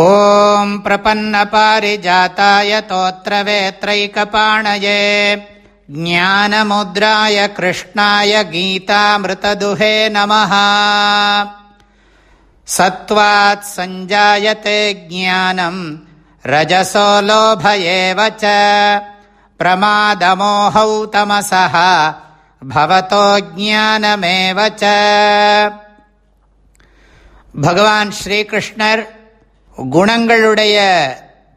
ॐ प्रपन्नपारिजाताय तोत्रवेत्रैकपाणये ज्ञानमुद्राय कृष्णाय गीतामृतदुहे नमः। सत्त्वात् सञ्जायते ज्ञानम् रजसो लोभयेव च। प्रमादमोहौ குணங்களுடைய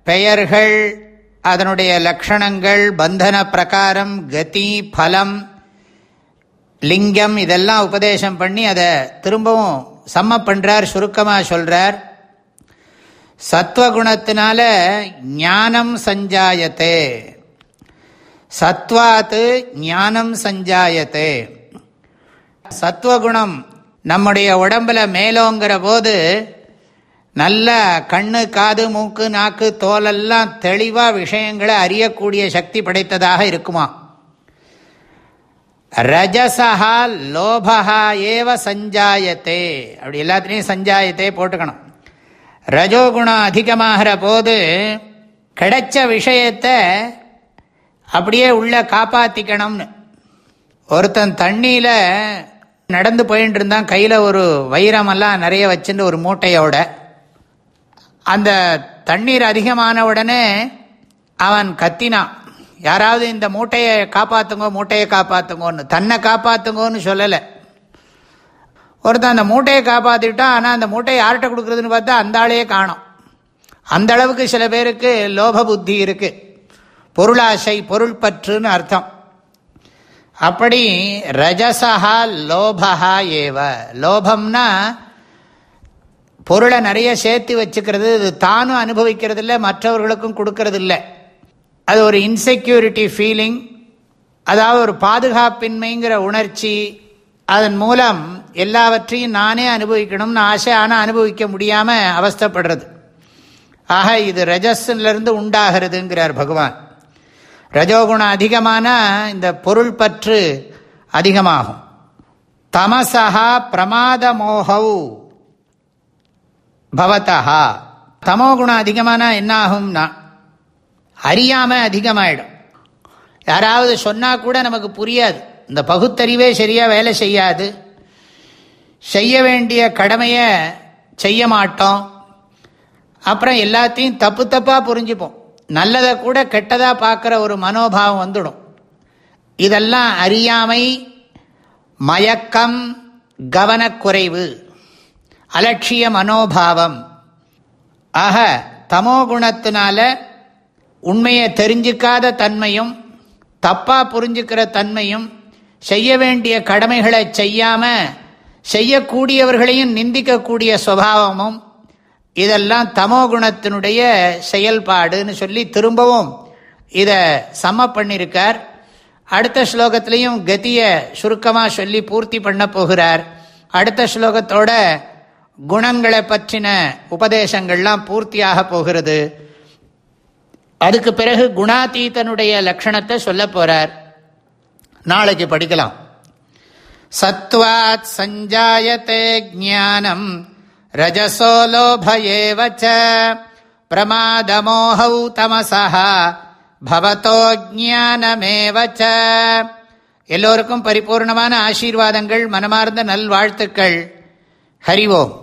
பெயர்கள் அதனுடைய லக்ஷணங்கள் பந்தன பிரகாரம் கதி பலம் லிங்கம் இதெல்லாம் உபதேசம் பண்ணி அதை திரும்பவும் சம்ம பண்ணுறார் சுருக்கமாக சொல்கிறார் சத்வகுணத்தினால ஞானம் சஞ்சாயத்தே. சத்வாத்து ஞானம் சஞ்சாயத்தே. சத்வகுணம் நம்முடைய உடம்புல மேலோங்கிற போது நல்ல கண்ணு காது மூக்கு நாக்கு தோலெல்லாம் தெளிவாக விஷயங்களை அறியக்கூடிய சக்தி படைத்ததாக இருக்குமா? ரஜசஹா லோபஹா ஏவ சஞ்சாயத்தே. அப்படி எல்லாத்துலேயும் சஞ்சாயத்தே போட்டுக்கணும். ரஜோகுணம் அதிகமாகிற போது கிடைச்ச விஷயத்தை அப்படியே உள்ள காப்பாற்றிக்கணும்னு ஒருத்தன் தண்ணியில் நடந்து போயின்ட்டு இருந்தான் கையில் ஒரு வைரமெல்லாம் நிறைய வச்சுட்டு ஒரு மூட்டையோட. அந்த தண்ணீர் அதிகமான உடனே அவன் கத்தினான் யாராவது இந்த மூட்டையை காப்பாற்றுங்கோ மூட்டையை காப்பாற்றுங்கோன்னு தன்னை காப்பாற்றுங்கோன்னு சொல்லலை. ஒருத்தன் அந்த மூட்டையை காப்பாற்றிட்டான் ஆனால் அந்த மூட்டையை யார்கிட்ட கொடுக்குறதுன்னு பார்த்தா அந்த ஆளையே காணும். அந்த அளவுக்கு சில பேருக்கு லோப புத்தி இருக்குது பொருளாசை பொருள் பற்றுன்னு அர்த்தம். அப்படி ரஜசா லோபகா ஏவ. லோபம்னா பொருளை நிறைய சேர்த்து வச்சுக்கிறது இது தானும் அனுபவிக்கிறது இல்லை மற்றவர்களுக்கும் கொடுக்கறது இல்லை அது ஒரு இன்செக்யூரிட்டி ஃபீலிங் அதாவது ஒரு பாதுகாப்பின்மைங்கிற உணர்ச்சி. அதன் மூலம் எல்லாவற்றையும் நானே அனுபவிக்கணும்னு ஆசை ஆனால் அனுபவிக்க முடியாமல் அவஸ்தப்படுறது. ஆக இது ரஜஸ்லேருந்து உண்டாகிறதுங்கிறார் பகவான். ரஜோகுணம் அதிகமான இந்த பொருள் பற்று அதிகமாகும். தமசா பிரமாத மோகவு பவத்தா தமோகுணம் அதிகமானா என்ன ஆகும்னா அறியாம அதிகமாயிடும். யாராவது சொன்னால் கூட நமக்கு புரியாது. இந்த பகுத்தறிவே சரியாக வேலை செய்யாது. செய்ய வேண்டிய கடமையை செய்ய மாட்டோம். அப்புறம் எல்லாத்தையும் தப்பு தப்பாக புரிஞ்சுப்போம். நல்லதை கூட கெட்டதாக பார்க்குற ஒரு மனோபாவம் வந்துடும். இதெல்லாம் அறியாமை மயக்கம் கவனக்குறைவு. அலட்சிய மனோபாவம். ஆக தமோ குணத்தினால உண்மையை தெரிஞ்சிக்காத தன்மையும் தப்பாக புரிஞ்சுக்கிற தன்மையும் செய்ய வேண்டிய கடமைகளை செய்யாமல் செய்யக்கூடியவர்களையும் நிந்திக்கக்கூடிய சுவாவமும் இதெல்லாம் தமோ குணத்தினுடைய செயல்பாடுன்னு சொல்லி திரும்பவும் இதை சம பண்ணியிருக்கார் அடுத்த ஸ்லோகத்திலையும் கதியை சுருக்கமாக சொல்லி பூர்த்தி பண்ண போகிறார். அடுத்த ஸ்லோகத்தோட குணங்களை பற்றின உபதேசங்கள்லாம் பூர்த்தியாக போகிறது. அதுக்கு பிறகு குணாதீதனுடைய லட்சணத்தை சொல்ல போறார். நாளைக்கு படிக்கலாம். சத்வாத் சஞ்சாயத்தே ஜானம் ரஜசோலோபயேவ லோப பிரமாதமோஹௌ தமசா பவதோ ஜானமேவச்ச எல்லோருக்கும் பரிபூர்ணமான ஆசீர்வாதங்கள் மனமார்ந்த நல்வாழ்த்துக்கள். ஹரிவோம்